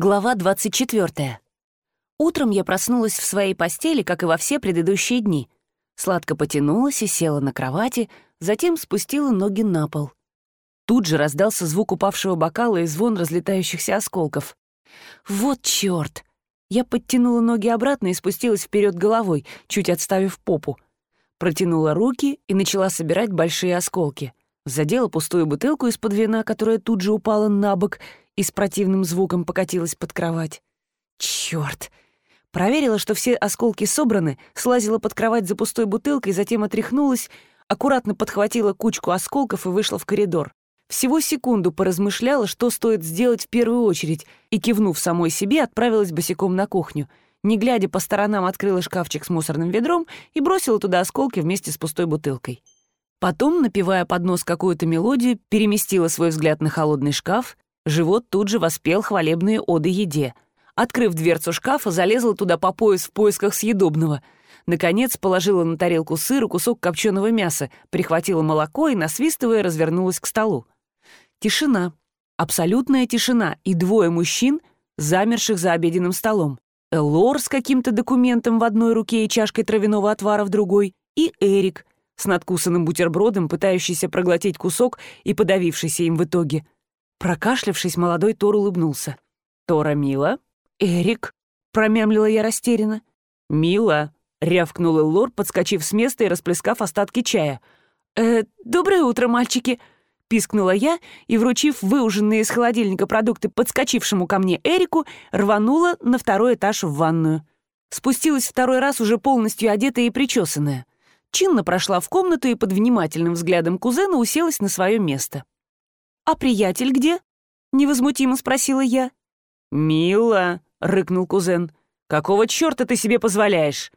Глава 24. Утром я проснулась в своей постели, как и во все предыдущие дни. Сладко потянулась и села на кровати, затем спустила ноги на пол. Тут же раздался звук упавшего бокала и звон разлетающихся осколков. Вот чёрт! Я подтянула ноги обратно и спустилась вперед головой, чуть отставив попу. Протянула руки и начала собирать большие осколки. Задела пустую бутылку из-под вина, которая тут же упала на бок, и с противным звуком покатилась под кровать. Чёрт! Проверила, что все осколки собраны, слазила под кровать за пустой бутылкой, затем отряхнулась, аккуратно подхватила кучку осколков и вышла в коридор. Всего секунду поразмышляла, что стоит сделать в первую очередь, и, кивнув самой себе, отправилась босиком на кухню. Не глядя по сторонам, открыла шкафчик с мусорным ведром и бросила туда осколки вместе с пустой бутылкой. Потом, напевая под нос какую-то мелодию, переместила свой взгляд на холодный шкаф, Живот тут же воспел хвалебные оды еде. Открыв дверцу шкафа, залезла туда по пояс в поисках съедобного. Наконец положила на тарелку сыр кусок копченого мяса, прихватила молоко и, насвистывая, развернулась к столу. Тишина. Абсолютная тишина и двое мужчин, замерших за обеденным столом. Элор с каким-то документом в одной руке и чашкой травяного отвара в другой, и Эрик с надкусанным бутербродом, пытающийся проглотить кусок и подавившийся им в итоге — Прокашлявшись, молодой Тор улыбнулся. «Тора Мила?» «Эрик?» — промямлила я растерянно. «Мила!» — рявкнул Эллор, подскочив с места и расплескав остатки чая. «Э, доброе утро, мальчики!» — пискнула я и, вручив выуженные из холодильника продукты подскочившему ко мне Эрику, рванула на второй этаж в ванную. Спустилась второй раз уже полностью одетая и причесанная. Чинно прошла в комнату и под внимательным взглядом кузена уселась на свое место. «А приятель где?» — невозмутимо спросила я. «Мила», — рыкнул кузен, — «какого черта ты себе позволяешь?»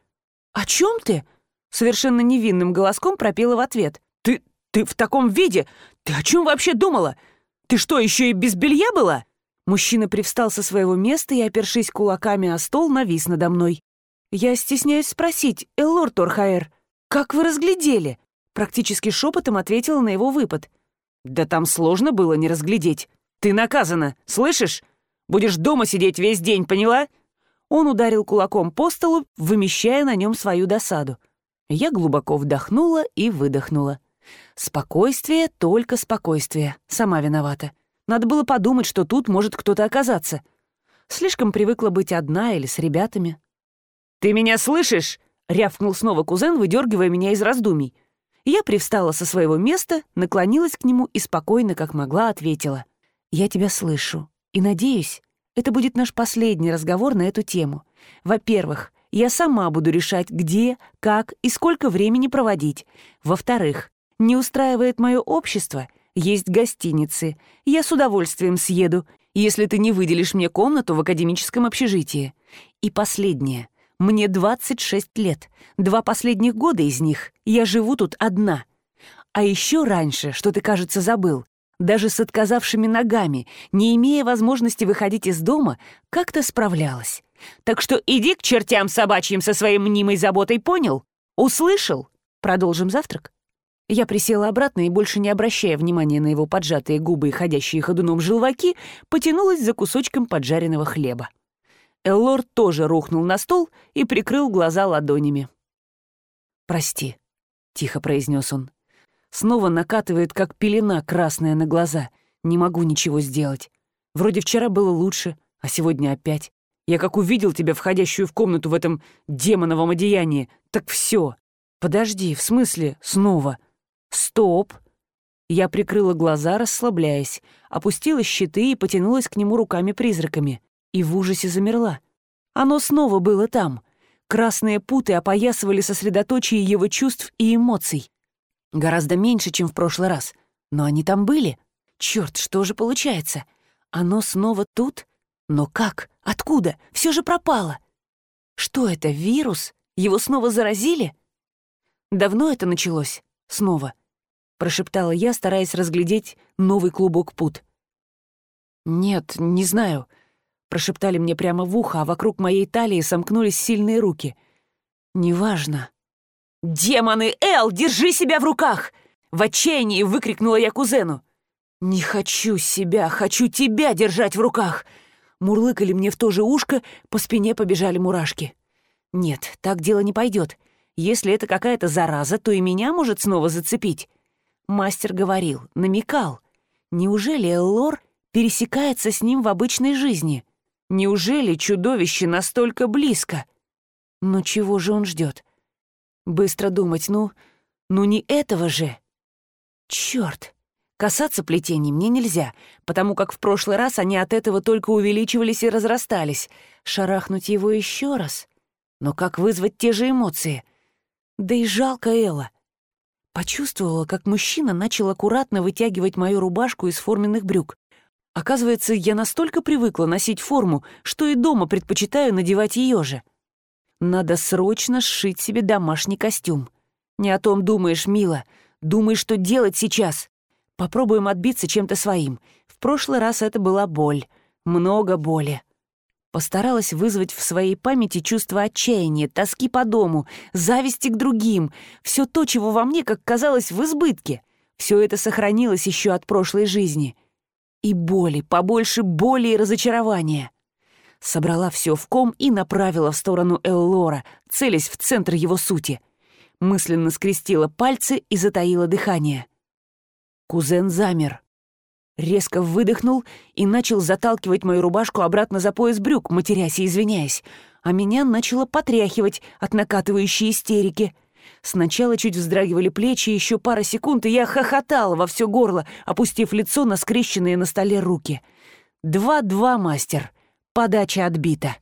«О чем ты?» — совершенно невинным голоском пропела в ответ. «Ты... ты в таком виде? Ты о чем вообще думала? Ты что, еще и без белья была?» Мужчина привстал со своего места и, опершись кулаками о стол, навис надо мной. «Я стесняюсь спросить, Эллор Торхаэр, как вы разглядели?» Практически шепотом ответила на его выпад — «Да там сложно было не разглядеть. Ты наказана, слышишь? Будешь дома сидеть весь день, поняла?» Он ударил кулаком по столу, вымещая на нем свою досаду. Я глубоко вдохнула и выдохнула. Спокойствие, только спокойствие. Сама виновата. Надо было подумать, что тут может кто-то оказаться. Слишком привыкла быть одна или с ребятами. «Ты меня слышишь?» — рявкнул снова кузен, выдергивая меня из раздумий. Я привстала со своего места, наклонилась к нему и спокойно, как могла, ответила. «Я тебя слышу. И надеюсь, это будет наш последний разговор на эту тему. Во-первых, я сама буду решать, где, как и сколько времени проводить. Во-вторых, не устраивает мое общество, есть гостиницы. Я с удовольствием съеду, если ты не выделишь мне комнату в академическом общежитии. И последнее. Мне 26 лет. Два последних года из них я живу тут одна. А еще раньше, что ты, кажется, забыл, даже с отказавшими ногами, не имея возможности выходить из дома, как-то справлялась. Так что иди к чертям собачьим со своей мнимой заботой, понял? Услышал? Продолжим завтрак? Я присела обратно и, больше не обращая внимания на его поджатые губы и ходящие ходуном желваки, потянулась за кусочком поджаренного хлеба. Эллор тоже рухнул на стол и прикрыл глаза ладонями. «Прости», — тихо произнес он. «Снова накатывает, как пелена красная на глаза. Не могу ничего сделать. Вроде вчера было лучше, а сегодня опять. Я как увидел тебя, входящую в комнату в этом демоновом одеянии, так все. Подожди, в смысле, снова? Стоп!» Я прикрыла глаза, расслабляясь, опустила щиты и потянулась к нему руками-призраками и в ужасе замерла. Оно снова было там. Красные путы опоясывали сосредоточие его чувств и эмоций. Гораздо меньше, чем в прошлый раз. Но они там были. Черт, что же получается? Оно снова тут? Но как? Откуда? Все же пропало. Что это, вирус? Его снова заразили? Давно это началось? Снова. Прошептала я, стараясь разглядеть новый клубок пут. Нет, не знаю прошептали мне прямо в ухо, а вокруг моей талии сомкнулись сильные руки. «Неважно». «Демоны, Эл, держи себя в руках!» В отчаянии выкрикнула я кузену. «Не хочу себя, хочу тебя держать в руках!» мурлыкали мне в то же ушко, по спине побежали мурашки. Нет, так дело не пойдет. Если это какая-то зараза, то и меня может снова зацепить. Мастер говорил, намекал. Неужели Эллор пересекается с ним в обычной жизни? Неужели чудовище настолько близко? Но чего же он ждет? Быстро думать, ну, ну не этого же. Черт! Касаться плетений мне нельзя, потому как в прошлый раз они от этого только увеличивались и разрастались. Шарахнуть его еще раз? Но как вызвать те же эмоции? Да и жалко Элла. Почувствовала, как мужчина начал аккуратно вытягивать мою рубашку из форменных брюк. Оказывается, я настолько привыкла носить форму, что и дома предпочитаю надевать ее же. Надо срочно сшить себе домашний костюм. Не о том думаешь, мила. Думай, что делать сейчас. Попробуем отбиться чем-то своим. В прошлый раз это была боль. Много боли. Постаралась вызвать в своей памяти чувство отчаяния, тоски по дому, зависти к другим, все то, чего во мне, как казалось, в избытке. Все это сохранилось еще от прошлой жизни. И боли, побольше боли и разочарования. Собрала все в ком и направила в сторону Эллора, целясь в центр его сути. Мысленно скрестила пальцы и затаила дыхание. Кузен замер резко выдохнул и начал заталкивать мою рубашку обратно за пояс брюк, матерясь и извиняясь, а меня начало потряхивать от накатывающей истерики. Сначала чуть вздрагивали плечи, еще пара секунд, и я хохотала во все горло, опустив лицо на скрещенные на столе руки. «Два-два, мастер. Подача отбита».